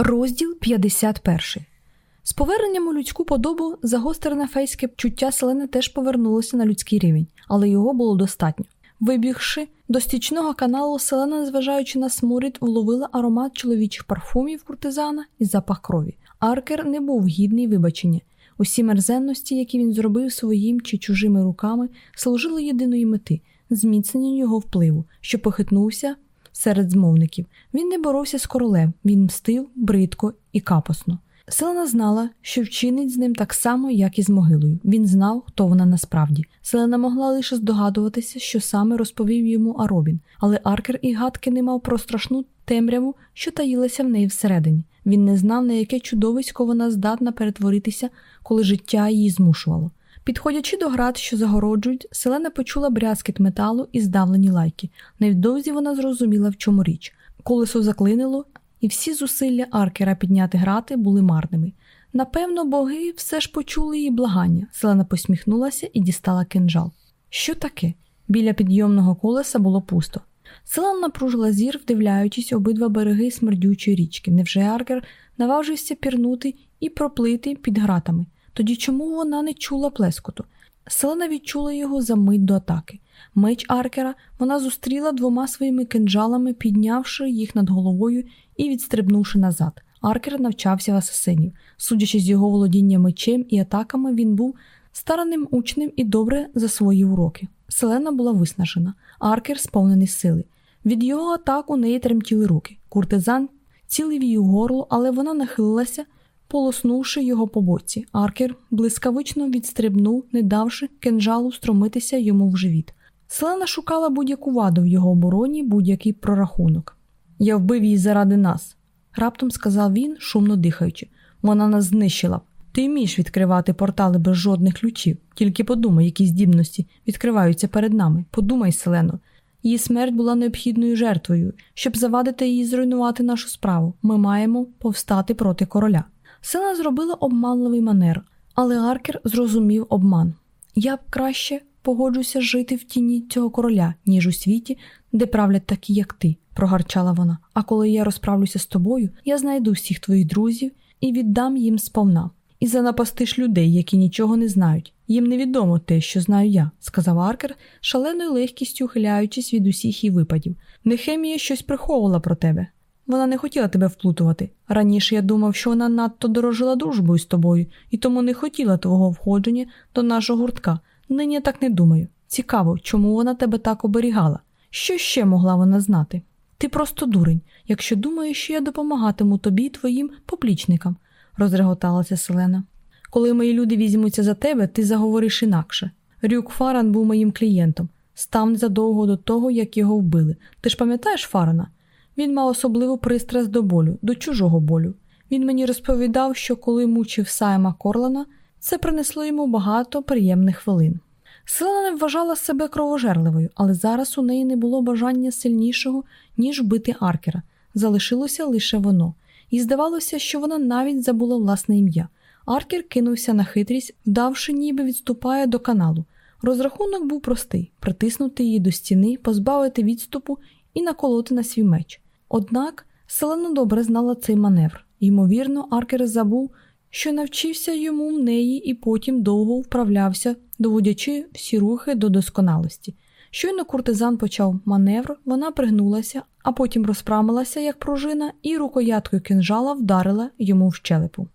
Розділ 51 З поверненням у людську подобу загострене фейське чуття селени теж повернулося на людський рівень, але його було достатньо. Вибігши до стічного каналу, селена, незважаючи на сморід, вловила аромат чоловічих парфумів куртизана і запах крові. Аркер не був гідний вибачення. Усі мерзенності, які він зробив своїм чи чужими руками, служили єдиної мети зміцненню його впливу, що похитнувся серед змовників. Він не боровся з королем, він мстив бридко і капосно. Селена знала, що вчинить з ним так само, як і з могилою. Він знав, хто вона насправді. Селена могла лише здогадуватися, що саме розповів йому Аробін, але Аркер і гадки не мав про страшну темряву, що таїлася в неї всередині. Він не знав, на яке чудовисько вона здатна перетворитися, коли життя її змушувало. Підходячи до град, що загороджують, селена почула брязкіт металу і здавлені лайки. Невдовзі вона зрозуміла, в чому річ. Колесо заклинило, і всі зусилля аркера підняти грати були марними. Напевно, боги все ж почули її благання. Селена посміхнулася і дістала кинжал. Що таке? Біля підйомного колеса було пусто. Селена напружила зір, вдивляючись обидва береги смердючої річки. Невже аркер наважився пірнути і проплити під гратами? Тоді чому вона не чула плескоту? Селена відчула його за мить до атаки. Меч Аркера вона зустріла двома своїми кинджалами, піднявши їх над головою і відстрибнувши назад. Аркер навчався в асасинів. Судячи з його володіння мечем і атаками, він був старанним учнем і добре засвоїв уроки. Селена була виснажена, Аркер сповнений сили. Від його атак у неї тремтіли руки. Куртизан цілив її горло, але вона нахилилася полоснувши його по боці. Аркер блискавично відстрибнув, не давши кинжалу стромитися йому в живіт. Селена шукала будь-яку ваду в його обороні, будь-який прорахунок. Я вбив її заради нас, раптом сказав він, шумно дихаючи. Вона нас знищила. Ти вмієш відкривати портали без жодних ключів. Тільки подумай, які здібності відкриваються перед нами. Подумай, Селено. Її смерть була необхідною жертвою. Щоб завадити її зруйнувати нашу справу, ми маємо повстати проти короля. Села зробила обманливий манер, але Аркер зрозумів обман. Я б краще погоджуся жити в тіні цього короля, ніж у світі, де правлять такі, як ти, прогарчала вона. А коли я розправлюся з тобою, я знайду всіх твоїх друзів і віддам їм сповна. І занапастиш людей, які нічого не знають. Їм невідомо те, що знаю я, сказав Аркер, шаленою легкістю ухиляючись від усіх її випадів. Нехемія щось приховувала про тебе. Вона не хотіла тебе вплутувати. Раніше я думав, що вона надто дорожила дружбою з тобою і тому не хотіла твого входження до нашого гуртка. Нині я так не думаю. Цікаво, чому вона тебе так оберігала? Що ще могла вона знати? Ти просто дурень, якщо думаєш, що я допомагатиму тобі і твоїм поплічникам, розреготалася Селена. Коли мої люди візьмуться за тебе, ти заговориш інакше. Рюк Фаран був моїм клієнтом, став незадовго до того, як його вбили. Ти ж пам'ятаєш Фарана? Він мав особливу пристрасть до болю, до чужого болю. Він мені розповідав, що коли мучив Сайма Корлана, це принесло йому багато приємних хвилин. Селена не вважала себе кровожерливою, але зараз у неї не було бажання сильнішого, ніж вбити Аркера. Залишилося лише воно, і здавалося, що вона навіть забула власне ім'я. Аркер кинувся на хитрість, вдавши, ніби відступає до каналу. Розрахунок був простий притиснути її до стіни, позбавити відступу і наколоти на свій меч. Однак Селена добре знала цей маневр. Ймовірно, Аркер забув, що навчився йому в неї і потім довго вправлявся, доводячи всі рухи до досконалості. Щойно куртизан почав маневр, вона пригнулася, а потім розпрамилася, як пружина, і рукояткою кинжала вдарила йому в щелепу.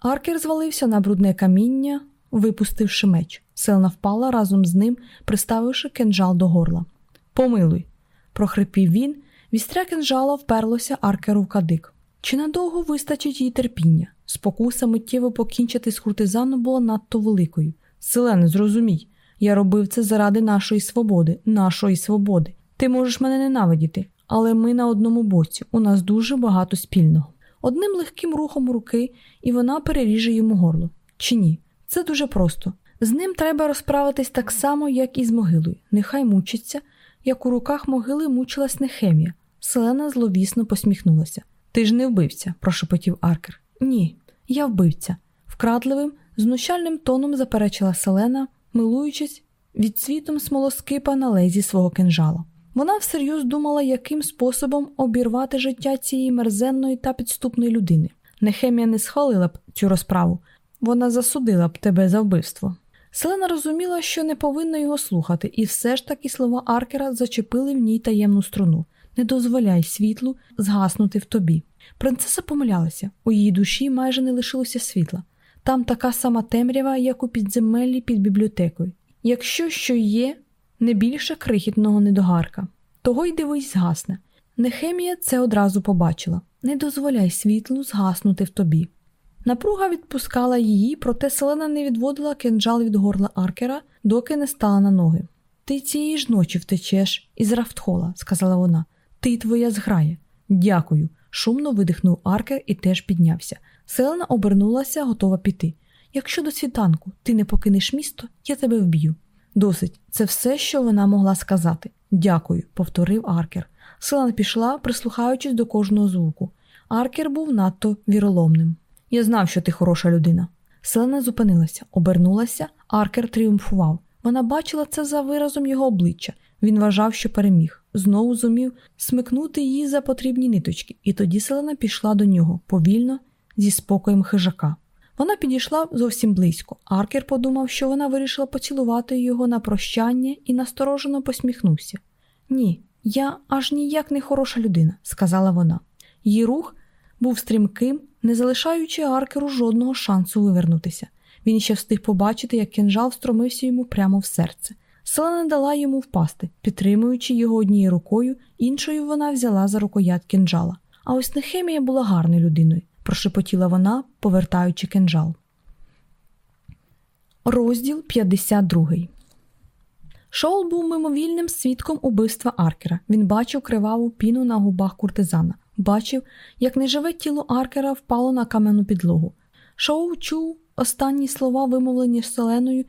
Аркер звалився на брудне каміння, випустивши меч. Селена впала разом з ним, приставивши кинжал до горла. Помилуй, прохрипів він, Вістря кинжала вперлося аркеру в кадик. Чи надовго вистачить їй терпіння? Спокуса миттєво покінчити з куртизаном була надто великою. Селене, зрозумій, я робив це заради нашої свободи, нашої свободи. Ти можеш мене ненавидіти, але ми на одному боці, у нас дуже багато спільного. Одним легким рухом руки, і вона переріже йому горло. Чи ні? Це дуже просто. З ним треба розправитись так само, як і з могилою. Нехай мучиться, як у руках могили мучилась Нехемія. Селена зловісно посміхнулася. Ти ж не вбивця, прошепотів Аркер. Ні, я вбивця. Вкрадливим, знущальним тоном заперечила Селена, милуючись від світом смолоскипа на лезі свого кинжала. Вона всерйоз думала, яким способом обірвати життя цієї мерзенної та підступної людини. Нехемія не схвалила б цю розправу, вона засудила б тебе за вбивство. Селена розуміла, що не повинна його слухати, і все ж таки слова Аркера зачепили в ній таємну струну не дозволяй світлу згаснути в тобі. Принцеса помилялася, у її душі майже не лишилося світла. Там така сама темрява, як у підземеллі під бібліотекою. Якщо що є, не більше крихітного недогарка, того й дивись, згасне. Нехемія це одразу побачила не дозволяй світлу згаснути в тобі. Напруга відпускала її, проте селена не відводила кинджал від горла аркера, доки не стала на ноги. Ти цієї ж ночі втечеш із Рафтхола, сказала вона. Ти твоя зграє. Дякую. Шумно видихнув Аркер і теж піднявся. Селена обернулася, готова піти. Якщо до світанку ти не покинеш місто, я тебе вб'ю. Досить, це все, що вона могла сказати. Дякую, повторив Аркер. Селена пішла, прислухаючись до кожного звуку. Аркер був надто віроломним. Я знав, що ти хороша людина. Селена зупинилася, обернулася, Аркер тріумфував. Вона бачила це за виразом його обличчя. Він вважав, що переміг, знову зумів смикнути її за потрібні ниточки, і тоді селена пішла до нього повільно, зі спокоєм хижака. Вона підійшла зовсім близько. Аркер подумав, що вона вирішила поцілувати його на прощання і насторожено посміхнувся. Ні, я аж ніяк не хороша людина, сказала вона. Її рух був стрімким, не залишаючи Аркеру жодного шансу вивернутися. Він ще встиг побачити, як кінжал встромився йому прямо в серце. Села не дала йому впасти, підтримуючи його однією рукою, іншою вона взяла за рукоять кінжала. А ось Нехемія була гарною людиною, прошепотіла вона, повертаючи кинджал. Розділ 52 Шоул був мимовільним свідком убивства Аркера. Він бачив криваву піну на губах куртизана, бачив, як неживе тіло Аркера впало на кам'яну підлогу. Шоу чув останні слова, вимовлені селеною,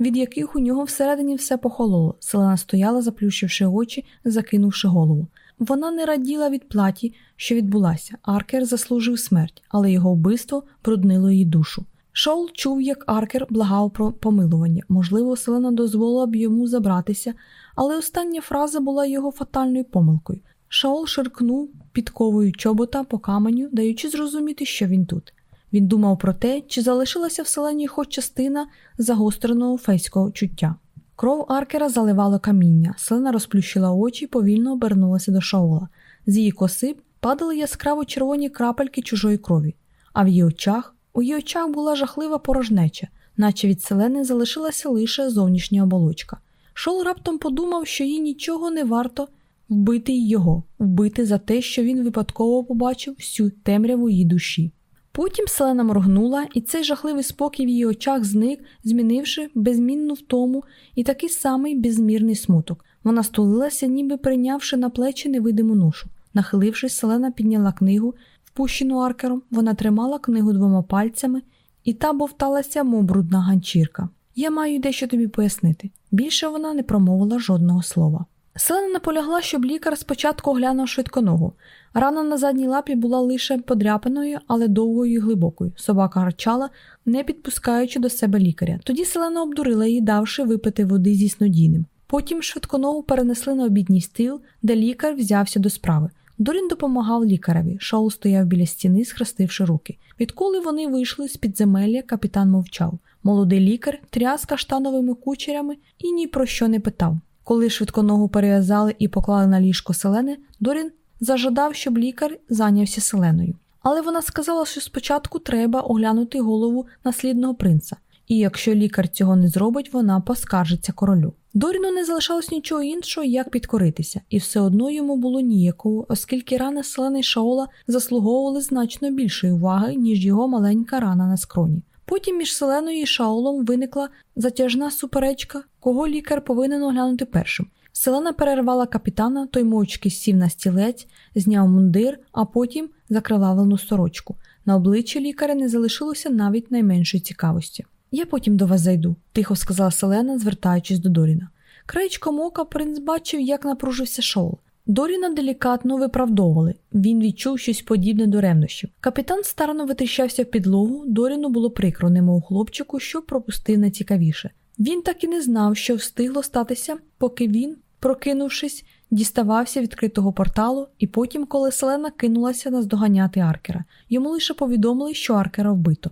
від яких у нього всередині все похололо. Селена стояла, заплющивши очі, закинувши голову. Вона не раділа від платі, що відбулася. Аркер заслужив смерть, але його вбивство бруднило її душу. Шоул чув, як Аркер благав про помилування. Можливо, Селена дозволила б йому забратися, але остання фраза була його фатальною помилкою. Шаол ширкнув підковою чобота по каменю, даючи зрозуміти, що він тут. Він думав про те, чи залишилася в селені хоч частина загостреного фейського чуття. Кров Аркера заливала каміння, селена розплющила очі і повільно обернулася до Шаола. З її коси падали яскраво червоні крапельки чужої крові, а в її очах у її очах була жахлива порожнеча, наче від селени залишилася лише зовнішня оболочка. Шол раптом подумав, що їй нічого не варто вбити його, вбити за те, що він випадково побачив всю темряву її душі. Потім селена моргнула, і цей жахливий спокій в її очах зник, змінивши безмінну втому і такий самий безмірний смуток. Вона стулилася, ніби прийнявши на плечі невидиму ношу. Нахилившись, селена підняла книгу, впущену аркером, вона тримала книгу двома пальцями, і та бовталася, мов брудна ганчірка. Я маю дещо тобі пояснити. Більше вона не промовила жодного слова. Селена наполягла, щоб лікар спочатку оглянув швидконогу. Рана на задній лапі була лише подряпаною, але довгою і глибокою. Собака гарчала, не підпускаючи до себе лікаря. Тоді селена обдурила її, давши випити води зі снодійним. Потім швидконогу перенесли на обідній стіл, де лікар взявся до справи. Дорін допомагав лікареві. Шоу стояв біля стіни, схрестивши руки. Відколи вони вийшли з підземелля, капітан мовчав. Молодий лікар тряс каштановими кучерями і ні про що не питав. Коли швидконогу перев'язали і поклали на ліжко селени, Дорін зажадав, щоб лікар зайнявся селеною. Але вона сказала, що спочатку треба оглянути голову наслідного принца, і якщо лікар цього не зробить, вона поскаржиться королю. Доріну не залишалось нічого іншого, як підкоритися, і все одно йому було ніякого, оскільки рани селени Шаола заслуговували значно більшої уваги, ніж його маленька рана на скроні. Потім між Селеною і Шаолом виникла затяжна суперечка, кого лікар повинен оглянути першим. Селена перервала капітана, той мовчки сів на стілець, зняв мундир, а потім закривавлену сорочку. На обличчі лікаря не залишилося навіть найменшої цікавості. Я потім до вас зайду, тихо сказала Селена, звертаючись до Доріна. Краєчком ока принц бачив, як напружився Шоул. Доріна делікатно виправдовували. Він відчув щось подібне до ревнощів. Капітан старано витріщався в підлогу, Доріну було прикро, немов хлопчику, що пропустив найцікавіше. Він так і не знав, що встигло статися, поки він, прокинувшись, діставався відкритого порталу, і потім, коли Селена кинулася наздоганяти Аркера, йому лише повідомили, що Аркера вбито.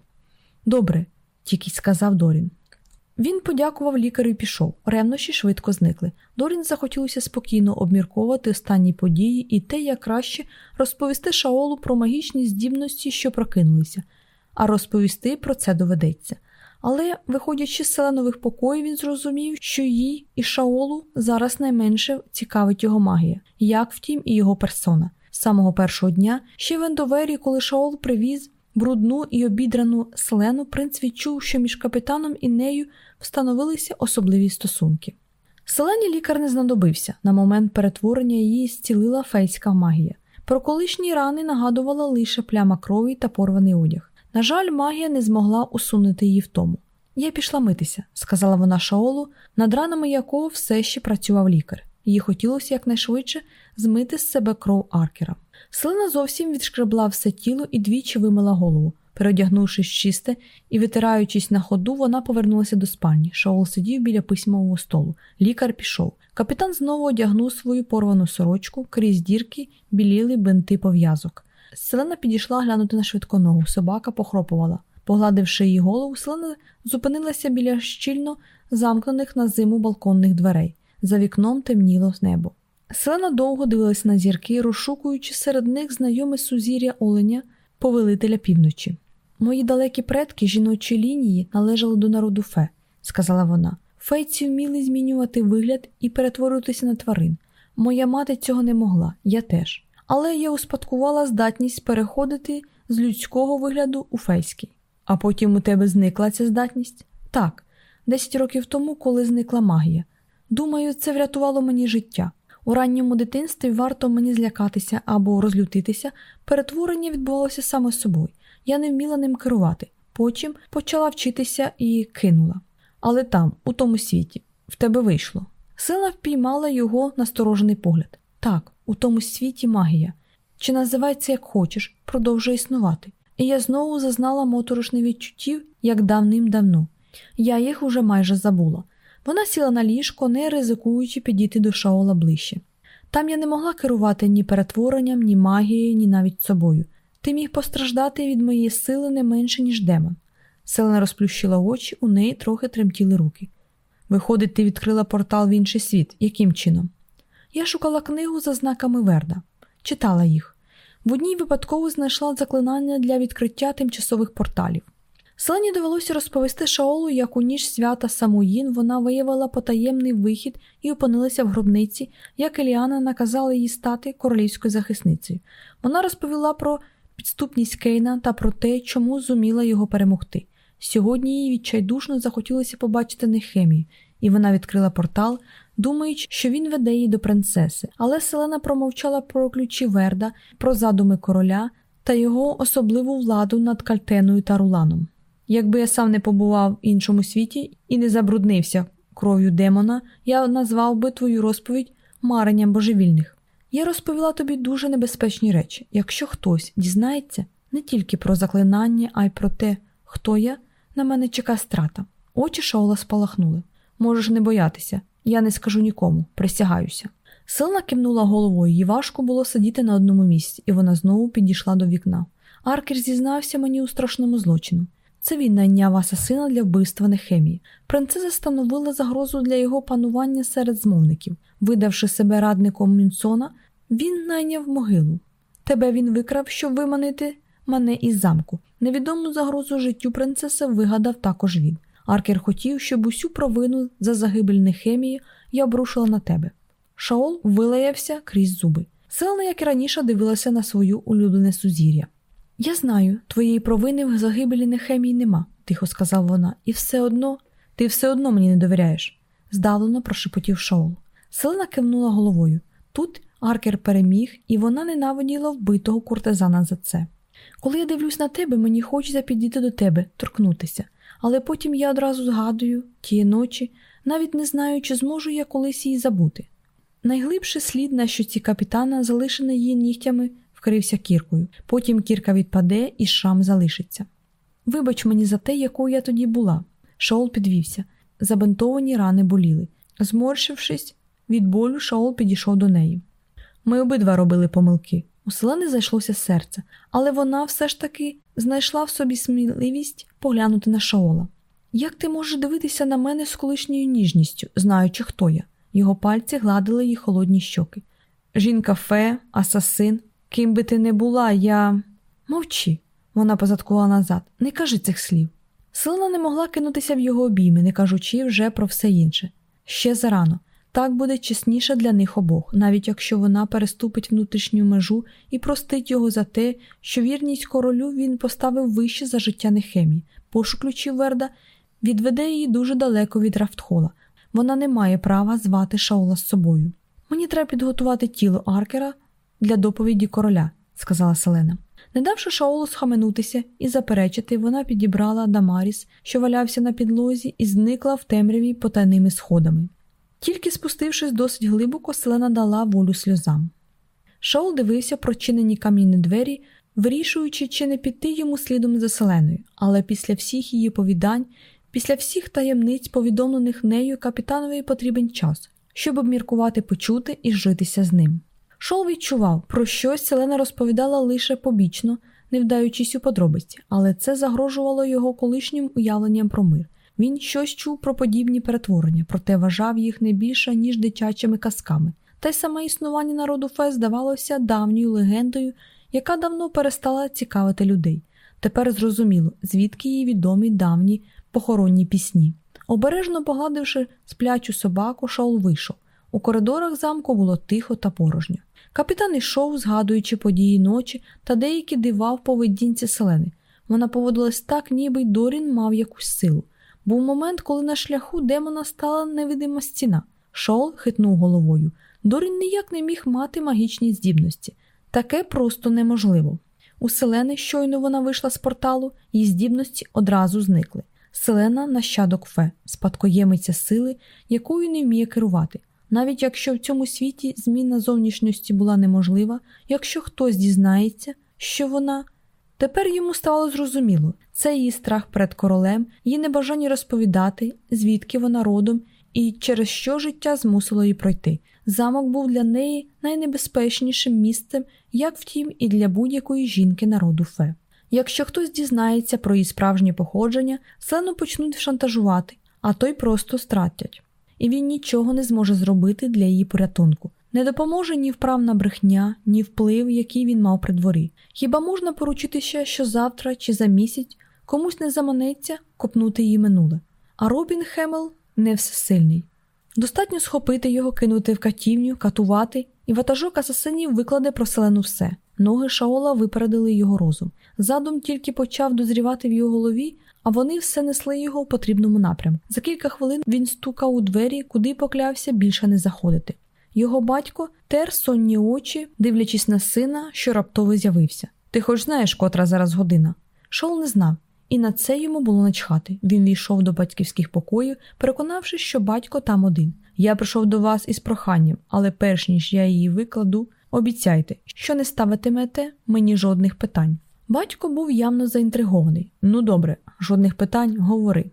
Добре, тільки сказав Дорін. Він подякував лікарю і пішов. Ревнощі швидко зникли. Дорін захотілося спокійно обмірковувати останні події і те, як краще розповісти Шаолу про магічні здібності, що прокинулися, а розповісти про це доведеться. Але, виходячи з селенових покоїв, він зрозумів, що їй і Шаолу зараз найменше цікавить його магія, як втім, і його персона. З самого першого дня, ще в Ендовері, коли Шаол привіз брудну і обідрану селену, принц відчув, що між капітаном і нею встановилися особливі стосунки. Селені лікар не знадобився на момент перетворення її зцілила фейська магія. Про колишні рани нагадувала лише пляма крові та порваний одяг. На жаль, магія не змогла усунути її втому. Я пішла митися, сказала вона Шаолу, над ранами якого все ще працював лікар. Їй хотілося якнайшвидше змити з себе кров аркера. Селена зовсім відшкребла все тіло і двічі вимила голову. Переодягнувшись чисте і витираючись на ходу, вона повернулася до спальні. Шаол сидів біля письмового столу. Лікар пішов. Капітан знову одягнув свою порвану сорочку, крізь дірки біліли бинти пов'язок. Селена підійшла глянути на швидконогу. Собака похропувала. Погладивши її голову, Селена зупинилася біля щільно замкнених на зиму балконних дверей. За вікном темніло небо. Селена довго дивилася на зірки, розшукуючи серед них знайоме сузір'я оленя, повелителя півночі. Мої далекі предки жіночої лінії належали до народу фе, сказала вона. Фейці вміли змінювати вигляд і перетворюватися на тварин. Моя мати цього не могла, я теж. Але я успадкувала здатність переходити з людського вигляду у фейський. А потім у тебе зникла ця здатність? Так, десять років тому, коли зникла магія. Думаю, це врятувало мені життя. У ранньому дитинстві варто мені злякатися або розлютитися, перетворення відбувалося саме собою. Я не вміла ним керувати. Потім почала вчитися і кинула. Але там, у тому світі, в тебе вийшло. Сила впіймала його насторожений погляд. Так, у тому світі магія. Чи називається як хочеш, продовжує існувати. І я знову зазнала моторошних відчуттів, як давним-давно. Я їх уже майже забула. Вона сіла на ліжко, не ризикуючи підійти до Шаола ближче. Там я не могла керувати ні перетворенням, ні магією, ні навіть собою. Ти міг постраждати від моєї сили не менше, ніж демон. Селена розплющила очі, у неї трохи тремтіли руки. Виходить, ти відкрила портал в інший світ. Яким чином? Я шукала книгу за знаками Верда, читала їх. В одній випадково знайшла заклинання для відкриття тимчасових порталів. Селені довелося розповісти Шаолу, як у ніж свята Самуїн вона виявила потаємний вихід і опинилася в гробниці, як Еліана наказала їй стати королівською захисницею. Вона розповіла про підступність Кейна та про те, чому зуміла його перемогти. Сьогодні їй відчайдушно захотілося побачити Нехемію, і вона відкрила портал, думаючи, що він веде її до принцеси. Але Селена промовчала про ключі Верда, про задуми короля та його особливу владу над Кальтеною та Руланом. Якби я сам не побував в іншому світі і не забруднився кров'ю демона, я назвав би твою розповідь маренням божевільних. Я розповіла тобі дуже небезпечні речі. Якщо хтось дізнається не тільки про заклинання, а й про те, хто я, на мене чека страта. Очі Шаола спалахнули. Можеш не боятися, я не скажу нікому, присягаюся. Силна кивнула головою, їй важко було сидіти на одному місці, і вона знову підійшла до вікна. Аркер зізнався мені у страшному злочину. Це він найняв асасина для вбивства Нехемії. Принцеса становила загрозу для його панування серед змовників. Видавши себе радником Мінсона, він найняв могилу. Тебе він викрав, щоб виманити мене із замку. Невідому загрозу життю принцеси вигадав також він. Аркер хотів, щоб усю провину за загибель Нехемії я обрушила на тебе. Шаол вилаявся крізь зуби. Селена, як і раніше, дивилася на свою улюблене сузір'я. Я знаю, твоєї провини в загибелі Нехемії нема, тихо сказав вона, і все одно, ти все одно мені не довіряєш, здавлено прошепотів Шаол. Селена кивнула головою. Тут Аркер переміг, і вона ненавиділа вбитого куртизана за це. Коли я дивлюсь на тебе, мені хочеться підійти до тебе, торкнутися, але потім я одразу згадую тієї ночі, навіть не знаю, чи зможу я колись її забути. Найглибший слід на щоці капітана, залишений її нігтями, вкрився кіркою, потім кірка відпаде і шрам залишиться. Вибач мені за те, якою я тоді була. Шоул підвівся. Забинтовані рани боліли. Зморшившись, Від болю Шаол підійшов до неї. Ми обидва робили помилки. У Селени зайшлося серце, але вона все ж таки знайшла в собі сміливість поглянути на Шаола. Як ти можеш дивитися на мене з колишньою ніжністю, знаючи, хто я? Його пальці гладили її холодні щоки. Жінка фе, асасин, ким би ти не була, я. Мовчи, вона позадкувала назад. Не кажи цих слів. Селена не могла кинутися в його обійми, не кажучи вже про все інше. Ще зарано. Так буде чесніше для них обох, навіть якщо вона переступить внутрішню межу і простить його за те, що вірність королю він поставив вище за життя Нехемії. Пошук ключів Верда відведе її дуже далеко від Рафтхола. Вона не має права звати Шаула з собою. Мені треба підготувати тіло Аркера для доповіді короля, сказала Селена. Не давши Шаолу схаменутися і заперечити, вона підібрала Дамаріс, що валявся на підлозі, і зникла в темряві потайними сходами. Тільки спустившись досить глибоко, селена дала волю сльозам. Шаол дивився прочинені кам'яні двері, вирішуючи, чи не піти йому слідом за селеною, але після всіх її повідань, після всіх таємниць, повідомлених нею, капітанові потрібен час, щоб обміркувати почути і житися з ним. Шол відчував, про щось селена розповідала лише побічно, не вдаючись у подробиці, але це загрожувало його колишнім уявленням про мир. Він щось чув про подібні перетворення, проте вважав їх не більше, ніж дитячими казками. Та й саме існування народу Фе здавалося давньою легендою, яка давно перестала цікавити людей. Тепер зрозуміло, звідки їй відомі давні похоронні пісні. Обережно погладивши сплячу собаку, Шаул вийшов. У коридорах замку було тихо та порожньо. Капітан ішов, згадуючи події ночі та деякі дива в поведінці селени. Вона поводилась так, ніби й Дорін мав якусь силу. Був момент, коли на шляху демона стала невидима стіна. Шол хитнув головою. Дорін ніяк не міг мати магічні здібності. Таке просто неможливо. У Селени, щойно вона вийшла з порталу, її здібності одразу зникли. Селена нащадок фе, спадкоємиця сили, якою не вміє керувати. Навіть якщо в цьому світі зміна зовнішності була неможлива, якщо хтось дізнається, що вона. Тепер йому стало зрозуміло це її страх перед королем, її небажання розповідати, звідки вона родом і через що життя змусило її пройти. Замок був для неї найнебезпечнішим місцем, як втім, і для будь-якої жінки народу фе. Якщо хтось дізнається про її справжнє походження, Селену почнуть шантажувати, а то й просто стратять і він нічого не зможе зробити для її порятунку. Не допоможе ні вправна брехня, ні вплив, який він мав при дворі. Хіба можна поручитися, що завтра чи за місяць комусь не заманеться копнути її минуле, а Робін Хемел не всесильний. Достатньо схопити його, кинути в катівню, катувати, і ватажок асасинів викладе про Селену все. Ноги Шаола випередили його розум. Задум тільки почав дозрівати в його голові, а вони все несли його в потрібному напрямку. За кілька хвилин він стукав у двері, куди поклявся більше не заходити. Його батько тер сонні очі, дивлячись на сина, що раптово з'явився. Ти хоч знаєш, котра зараз година? Шол не знав, і на це йому було начхати. Він війшов до батьківських покоїв, переконавшись, що батько там один. Я прийшов до вас із проханням, але перш ніж я її викладу, обіцяйте, що не ставитимете мені жодних питань. Батько був явно заінтригований. Ну добре, жодних питань, говори.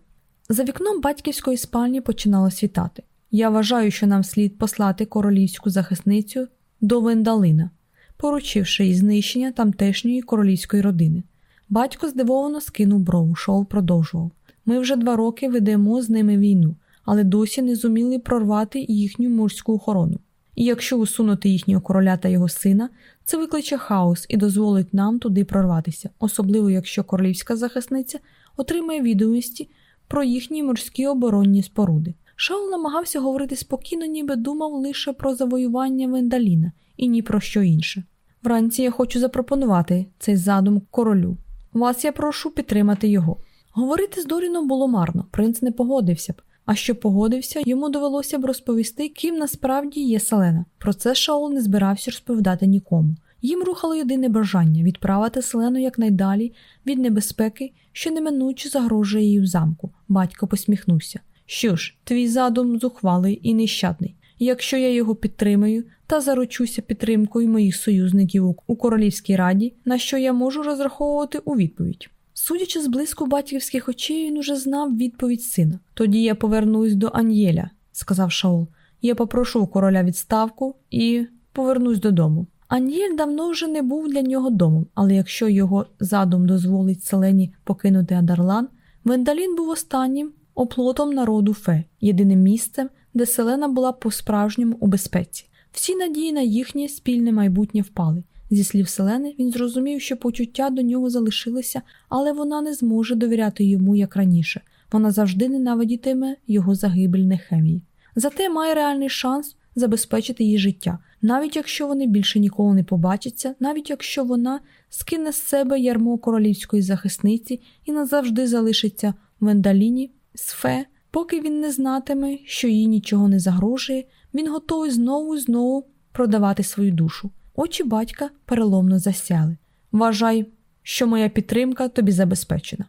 За вікном батьківської спальні починало світати. Я вважаю, що нам слід послати королівську захисницю до Вендалина, поручивши їй знищення тамтешньої королівської родини. Батько здивовано скинув брову, шоу продовжував. Ми вже два роки ведемо з ними війну, але досі не зуміли прорвати їхню морську охорону. І якщо усунути їхнього короля та його сина, це викличе хаос і дозволить нам туди прорватися, особливо якщо королівська захисниця отримає відомості про їхні морські оборонні споруди. Шаул намагався говорити спокійно, ніби думав лише про завоювання Вендаліна і ні про що інше. Вранці я хочу запропонувати цей задум королю. Вас я прошу підтримати його. Говорити з Доріном було марно, принц не погодився б. А що погодився, йому довелося б розповісти, ким насправді є Селена. Про це Шаул не збирався розповідати нікому. Їм рухало єдине бажання відправити Селену якнайдалі від небезпеки, що неминуче загрожує їй в замку. Батько посміхнувся. Що ж, твій задум зухвалий і нещадний. Якщо я його підтримаю та заручуся підтримкою моїх союзників у королівській раді, на що я можу розраховувати у відповідь. Судячи з блиску батьківських очей, він уже знав відповідь сина. Тоді я повернусь до Ан'єля, сказав Шаул. Я попрошу короля відставку і повернусь додому. Ан'єль давно вже не був для нього домом, але якщо його задум дозволить селені покинути Адарлан, Вендалін був останнім оплотом народу Фе, єдиним місцем, де селена була по-справжньому у безпеці. Всі надії на їхнє спільне майбутнє впали. Зі слів Селени, він зрозумів, що почуття до нього залишилися, але вона не зможе довіряти йому як раніше. Вона завжди ненавидітиме його загибель Нехемії. Зате має реальний шанс забезпечити її життя, навіть якщо вони більше ніколи не побачаться, навіть якщо вона скине з себе ярмо королівської захисниці і назавжди залишиться в Вендаліні з Фе, поки він не знатиме, що їй нічого не загрожує, він готовий знову і знову продавати свою душу. Очі батька переломно засяли. Вважай, що моя підтримка тобі забезпечена.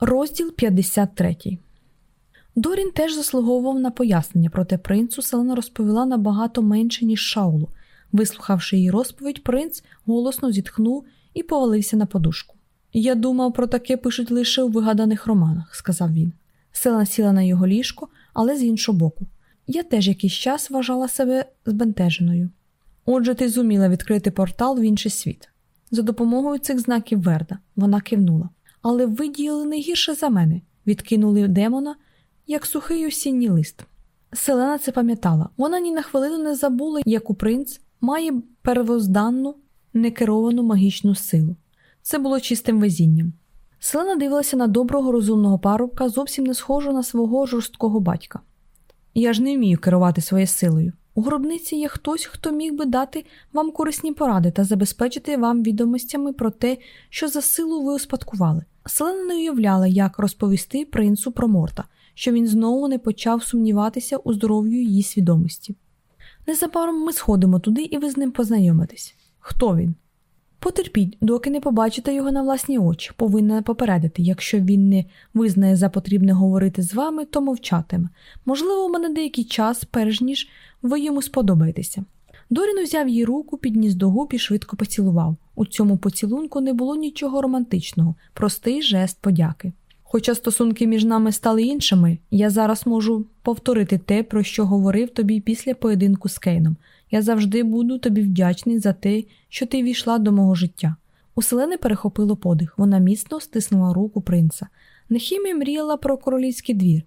Розділ 53 Дорін теж заслуговував на пояснення, проте принцу Селена розповіла набагато менше, ніж Шаулу. Вислухавши її розповідь, принц голосно зітхнув і повалився на подушку. Я думав, про таке пишуть лише у вигаданих романах, сказав він. Селена сіла на його ліжко, але з іншого боку. Я теж якийсь час вважала себе збентеженою. Отже, ти зуміла відкрити портал в інший світ. За допомогою цих знаків Верда вона кивнула. Але ви діяли не гірше за мене, відкинули демона, як сухий осінній лист. Селена це пам'ятала. Вона ні на хвилину не забула, яку принц має первозданну, некеровану магічну силу. Це було чистим везінням. Селена дивилася на доброго розумного парубка, зовсім не схожого на свого жорсткого батька. Я ж не вмію керувати своєю силою. У гробниці є хтось, хто міг би дати вам корисні поради та забезпечити вам відомостями про те, що за силу ви успадкували. Селена не уявляла, як розповісти принцу про Морта, що він знову не почав сумніватися у здоров'ю її свідомості. Незабаром ми сходимо туди, і ви з ним познайомитесь. Хто він? Потерпіть, доки не побачите його на власні очі, повинна попередити. Якщо він не визнає за потрібне говорити з вами, то мовчатиме. Можливо, у мене деякий час, перш ніж ви йому сподобаєтеся. Дорін узяв її руку, підніс до губ і швидко поцілував. У цьому поцілунку не було нічого романтичного, простий жест подяки. Хоча стосунки між нами стали іншими, я зараз можу повторити те, про що говорив тобі після поєдинку з Кейном. Я завжди буду тобі вдячний за те, що ти війшла до мого життя. У Селени перехопило подих, вона міцно стиснула руку принца. Нехімія мріяла про королівський двір,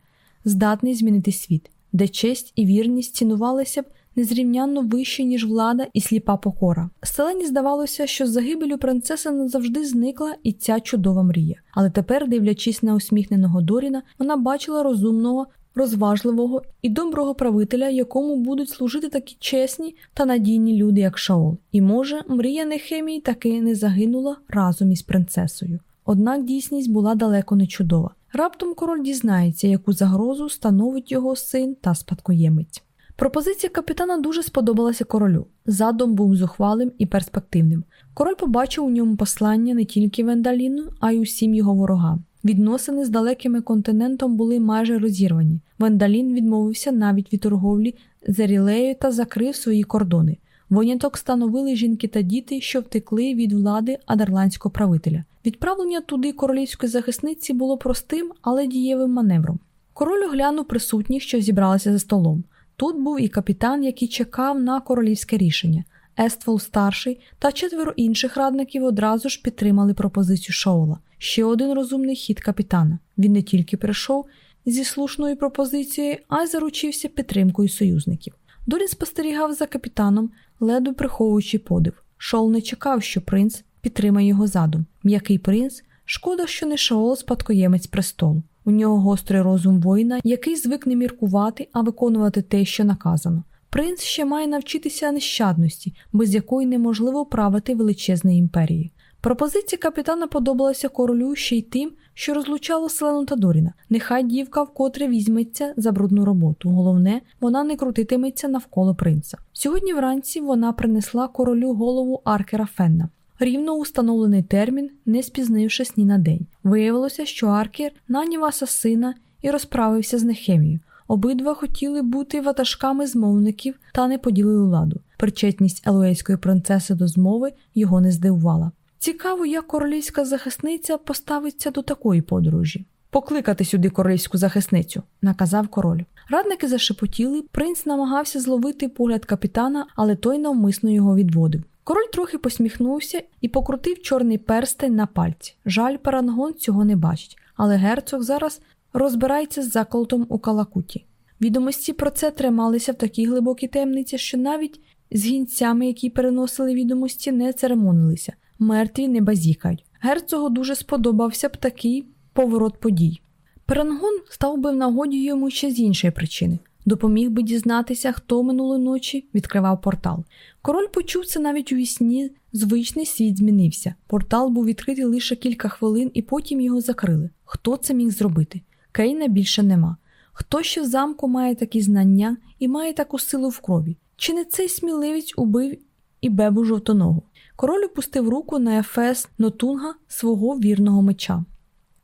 здатний змінити світ, де честь і вірність цінувалися б незрівнянно вище, ніж влада і сліпа покора. Селені здавалося, що з загибелю принцеси назавжди зникла і ця чудова мрія. Але тепер, дивлячись на усміхненого Доріна, вона бачила розумного, розважливого і доброго правителя, якому будуть служити такі чесні та надійні люди, як Шаол. І може, мрія Нехемії таки не загинула разом із принцесою. Однак дійсність була далеко не чудова. Раптом король дізнається, яку загрозу становить його син та спадкоємець. Пропозиція капітана дуже сподобалася королю. Задум був зухвалим і перспективним. Король побачив у ньому послання не тільки Вендаліну, а й усім його ворогам. Відносини з далекими континентом були майже розірвані. Вендалін відмовився навіть від торговлі з Ерілею та закрив свої кордони. Виняток становили жінки та діти, що втекли від влади адерландського правителя. Відправлення туди королівської захисниці було простим, але дієвим маневром. Король оглянув присутніх, що зібралися за столом. Тут був і капітан, який чекав на королівське рішення. Ествол старший та четверо інших радників одразу ж підтримали пропозицію Шоула. Ще один розумний хід капітана. Він не тільки прийшов зі слушною пропозицією, а й заручився підтримкою союзників. Дорін спостерігав за капітаном, ледве приховуючи подив. Шоул не чекав, що принц підтримає його задум. М'який принц, шкода, що не Шаол спадкоємець престолу. У нього гострий розум воїна, який звик не міркувати, а виконувати те, що наказано. Принц ще має навчитися нещадності, без якої неможливо правити величезною імперією. Пропозиція капітана подобалася королю ще й тим, що розлучало Селену та Доріна. Нехай дівка вкотре візьметься за брудну роботу. Головне, вона не крутитиметься навколо принца. Сьогодні вранці вона принесла королю голову Аркера Фенна. Рівно установлений термін, не спізнившись ні на день. Виявилося, що Аркер наняв асасина і розправився з Нехемією. Обидва хотіли бути ватажками змовників та не поділили ладу. Причетність елуейської принцеси до змови його не здивувала. Цікаво, як королівська захисниця поставиться до такої подорожі. покликати сюди королівську захисницю, наказав король. Радники зашепотіли, принц намагався зловити погляд капітана, але той навмисно його відводив. Король трохи посміхнувся і покрутив чорний перстень на пальці. Жаль, Парангон цього не бачить, але герцог зараз розбирається з заколотом у калакуті. Відомості про це трималися в такій глибокій таємниці, що навіть з гінцями, які переносили відомості, не церемонилися. Мертві не базікають. Герцогу дуже сподобався б такий поворот подій. Перангон став би в нагоді йому ще з іншої причини. Допоміг би дізнатися, хто минулої ночі відкривав портал. Король почув це навіть у вісні, звичний світ змінився. Портал був відкритий лише кілька хвилин, і потім його закрили. Хто це міг зробити? Кейна більше нема. Хто ще в замку має такі знання і має таку силу в крові? Чи не цей сміливець убив і бебу жовтоногу? Король опустив руку на ефес Нотунга свого вірного меча.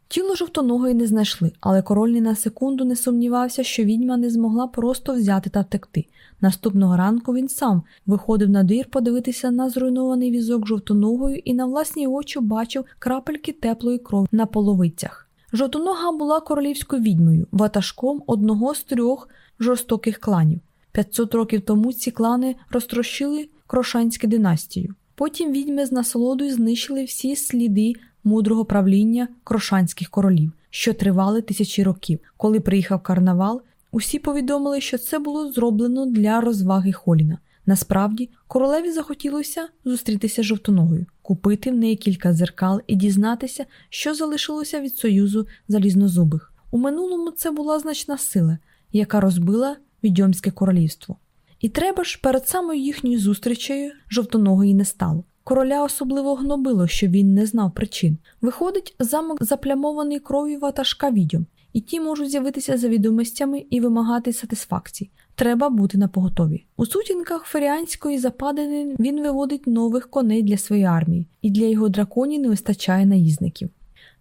Тіло жовтоногої не знайшли, але король ні на секунду не сумнівався, що відьма не змогла просто взяти та втекти. Наступного ранку він сам виходив на двір подивитися на зруйнований візок жовтоногою і на власні очі бачив крапельки теплої крові на половицях. Жовтонога була королівською відьмою, ватажком одного з трьох жорстоких кланів. 500 років тому ці клани розтрощили Крошанську династію. Потім відьми з насолодою знищили всі сліди мудрого правління крошанських королів, що тривали тисячі років. Коли приїхав карнавал, усі повідомили, що це було зроблено для розваги Холіна. Насправді, королеві захотілося зустрітися з жовтоногою, купити в неї кілька зеркал і дізнатися, що залишилося від союзу залізнозубих. У минулому це була значна сила, яка розбила відьомське королівство. І треба ж перед самою їхньою зустрічею жовтоногої не стало. Короля особливо гнобило, що він не знав причин. Виходить, замок заплямований кров'ю ватажка відьом, і ті можуть з'явитися за відомостями і вимагати сатисфакції. Треба бути на поготові. У сутінках феріанської западини він виводить нових коней для своєї армії, і для його драконів не вистачає наїзників.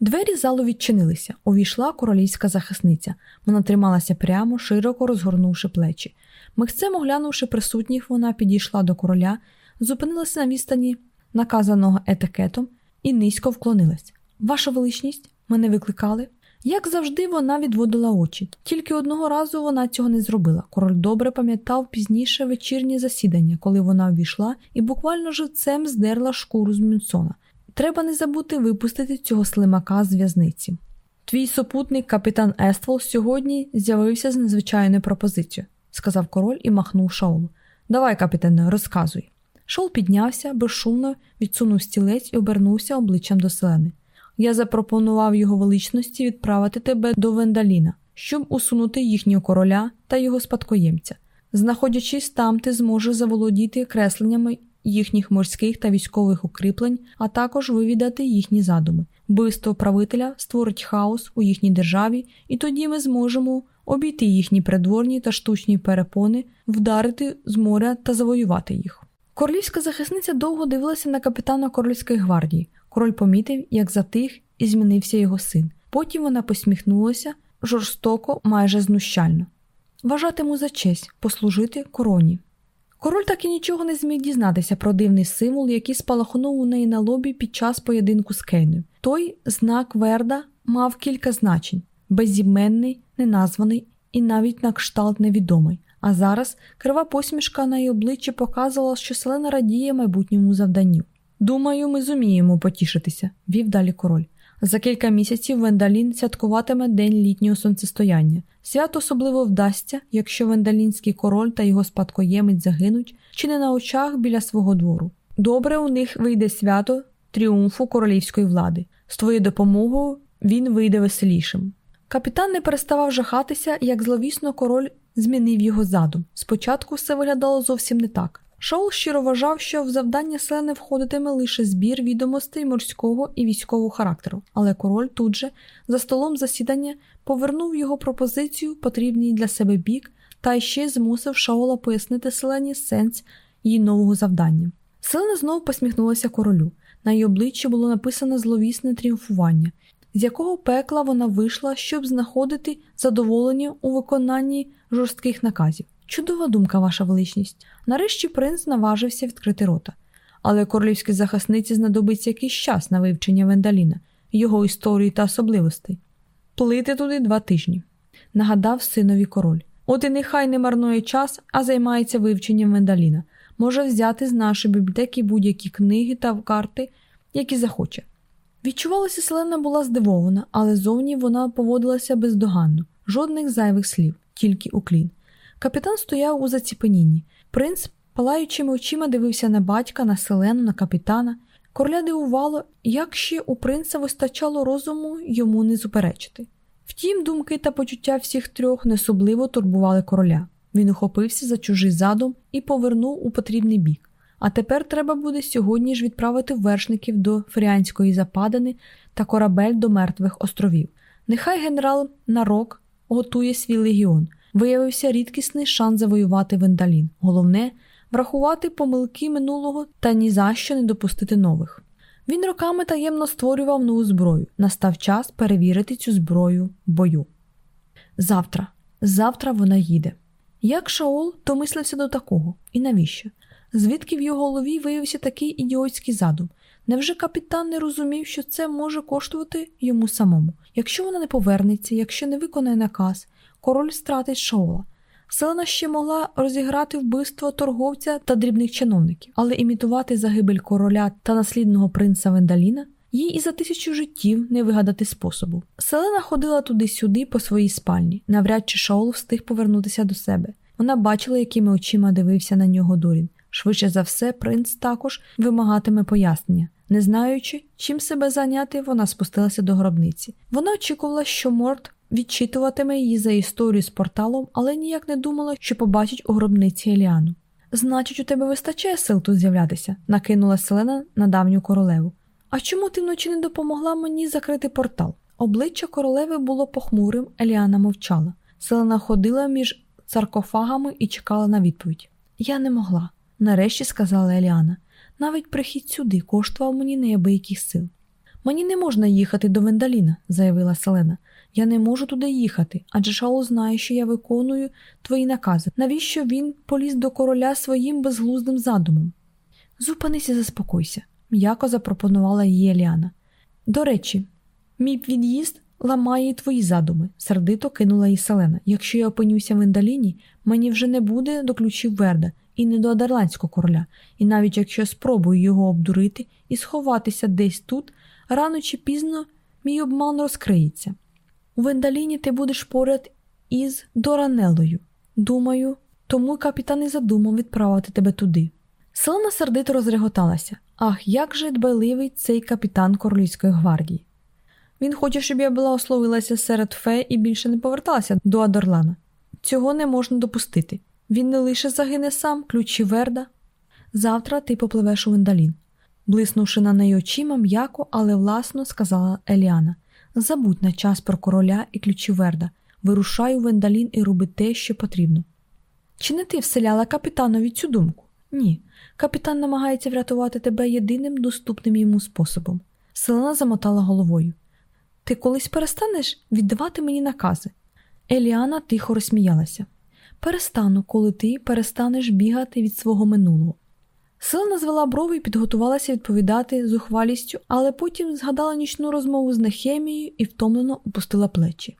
Двері залу відчинилися. Увійшла королівська захисниця. Вона трималася прямо, широко розгорнувши плечі. Михцем оглянувши присутніх, вона підійшла до короля, зупинилася на відстані наказаного етикетом, і низько вклонилась. Ваша величність, мене викликали. Як завжди, вона відводила очі. Тільки одного разу вона цього не зробила. Король добре пам'ятав пізніше вечірнє засідання, коли вона ввійшла і буквально живцем здерла шкуру з Мюнсона. Треба не забути випустити цього слимака з в'язниці. Твій супутник, капітан Ествол, сьогодні з'явився з незвичайною пропозицією, сказав король і махнув Шаулу. Давай, капітане, розказуй. Шол піднявся, безшумно відсунув стілець і обернувся обличчям до селени. Я запропонував його величності відправити тебе до Вендаліна, щоб усунути їхнього короля та його спадкоємця. Знаходячись там, ти зможеш заволодіти кресленнями їхніх морських та військових укріплень, а також вивідати їхні задуми. Вбивство правителя створить хаос у їхній державі, і тоді ми зможемо обійти їхні придворні та штучні перепони, вдарити з моря та завоювати їх. Королівська захисниця довго дивилася на капітана королівської гвардії. Король помітив, як затих і змінився його син. Потім вона посміхнулася жорстоко, майже знущально. Вважатиму за честь послужити короні. Король так і нічого не зміг дізнатися про дивний символ, який спалахнув у неї на лобі під час поєдинку з Кейною. Той знак Верда мав кілька значень безіменний, неназваний і навіть на кшталт невідомий. А зараз крива посмішка на її обличчі показувала, що селена радіє майбутньому завданню. Думаю, ми зуміємо потішитися, вів далі король. За кілька місяців Вендалін святкуватиме день літнього сонцестояння. Свят особливо вдасться, якщо вендалінський король та його спадкоємець загинуть, чи не на очах біля свого двору. Добре у них вийде свято тріумфу королівської влади. З твоєю допомогою він вийде веселішим. Капітан не переставав жахатися, як зловісно король змінив його задум. Спочатку все виглядало зовсім не так. Шоул щиро вважав, що в завдання селени входитиме лише збір відомостей морського і військового характеру, але король тут же, за столом засідання, повернув його пропозицію, потрібний для себе бік, та ще змусив Шаола пояснити селені сенс її нового завдання. Селена знову посміхнулася королю. На її обличчі було написано зловісне тріумфування, з якого пекла вона вийшла, щоб знаходити задоволення у виконанні жорстких наказів. Чудова думка, ваша величність. Нарешті принц наважився відкрити рота, але королівській захисниці знадобиться якийсь час на вивчення Вендаліна, його історії та особливостей. плити туди два тижні, нагадав синові король. От і нехай не марнує час, а займається вивченням Вендаліна. Може взяти з нашої бібліотеки будь-які книги та карти, які захоче. Відчувалося, Селена була здивована, але зовні вона поводилася бездоганно, жодних зайвих слів, тільки уклін. Капітан стояв у заціпенінні. Принц палаючими очима дивився на батька, на селену, на капітана. Короля дивувало, як ще у принца вистачало розуму йому не суперечити. Втім, думки та почуття всіх трьох не особливо турбували короля. Він ухопився за чужий задум і повернув у потрібний бік. А тепер треба буде сьогодні ж відправити вершників до Фріанської западини та корабель до мертвих островів. Нехай генерал Нарок готує свій легіон. Виявився рідкісний шанс завоювати Вендалін. Головне врахувати помилки минулого та ні за що не допустити нових. Він роками таємно створював нову зброю. Настав час перевірити цю зброю в бою. Завтра, завтра вона їде. Як Шаол домислився до такого, і навіщо? Звідки в його голові виявився такий ідіотський задум? Невже капітан не розумів, що це може коштувати йому самому? Якщо вона не повернеться, якщо не виконає наказ, король стратить Шаола. Селена ще могла розіграти вбивство торговця та дрібних чиновників, але імітувати загибель короля та наслідного принца Вендаліна їй і за тисячу життів не вигадати способу. Селена ходила туди-сюди по своїй спальні, навряд чи Шаол встиг повернутися до себе. Вона бачила, якими очима дивився на нього Дорін. Швидше за все, принц також вимагатиме пояснення. Не знаючи, чим себе зайняти, вона спустилася до гробниці. Вона очікувала, що Морт відчитуватиме її за історію з порталом, але ніяк не думала, що побачить у гробниці Еліану. Значить, у тебе вистачає сил тут з'являтися, накинула Селена на давню королеву. А чому ти вночі не допомогла мені закрити портал? Обличчя королеви було похмурим, Еліана мовчала. Селена ходила між саркофагами і чекала на відповідь. Я не могла, нарешті сказала Еліана. Навіть прихід сюди коштував мені неабияких сил. Мені не можна їхати до Вендаліна, заявила Селена. Я не можу туди їхати, адже Шаул знає, що я виконую твої накази. Навіщо він поліз до короля своїм безглуздим задумом? Зупинися, заспокойся, м'яко запропонувала її Еліана. До речі, мій від'їзд ламає твої задуми, сердито кинула їй Селена. Якщо я опинюся в Індаліні, мені вже не буде до ключів Верда і не до Адерландського короля, і навіть якщо спробую його обдурити і сховатися десь тут, рано чи пізно мій обман розкриється. У Вендаліні ти будеш поряд із Доранелою. Думаю, тому капітан і задумав відправити тебе туди. Селена сердито розреготалася. Ах, як же дбайливий цей капітан Королівської гвардії. Він хоче, щоб я була ословилася серед фе і більше не поверталася до Адорлана. Цього не можна допустити. Він не лише загине сам, ключі Верда. Завтра ти попливеш у Вендалін. Блиснувши на неї очима, м'яко, але власно сказала Еліана. Забудь на час про короля і ключі Верда. Вирушай у Вендалін і роби те, що потрібно. Чи не ти вселяла капітанові цю думку? Ні. Капітан намагається врятувати тебе єдиним доступним йому способом. Селена замотала головою. Ти колись перестанеш віддавати мені накази? Еліана тихо розсміялася. Перестану, коли ти перестанеш бігати від свого минулого. Селена звела брови і підготувалася відповідати зухвалістю, але потім згадала нічну розмову з Нехемією і втомлено опустила плечі.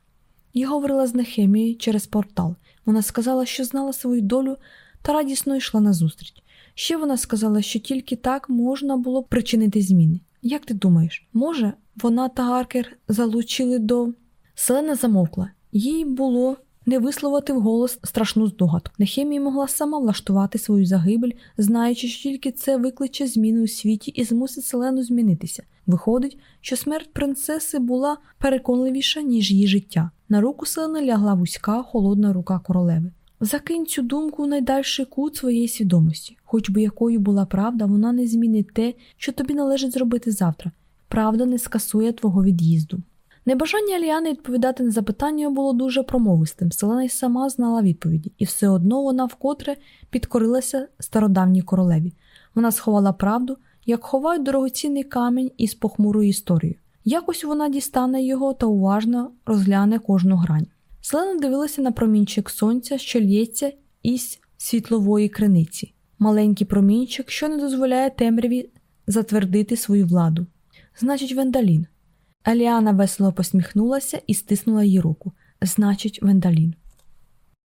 Я говорила з Нехемією через портал. Вона сказала, що знала свою долю та радісно йшла назустріч. Ще вона сказала, що тільки так можна було причинити зміни. Як ти думаєш, може, вона та Гаркер залучили до. Селена замовкла, їй було не висловити вголос страшну здогадку. Нехемія могла сама влаштувати свою загибель, знаючи, що тільки це викличе зміни у світі і змусить селену змінитися. Виходить, що смерть принцеси була переконливіша, ніж її життя. На руку селени лягла вузька, холодна рука королеви. Закинь цю думку в найдальший кут своєї свідомості, хоч би якою була правда, вона не змінить те, що тобі належить зробити завтра. Правда не скасує твого від'їзду. Небажання Аліани відповідати на запитання було дуже промовистим. Селена й сама знала відповіді, і все одно вона вкотре підкорилася стародавній королеві. Вона сховала правду, як ховають дорогоцінний камінь із похмурою історією. Якось вона дістане його та уважно розгляне кожну грань. Селена дивилася на промінчик сонця, що лється із світлової криниці, маленький промінчик, що не дозволяє темряві затвердити свою владу. Значить, Вендалін. Еліана весело посміхнулася і стиснула її руку. Значить, Вендалін.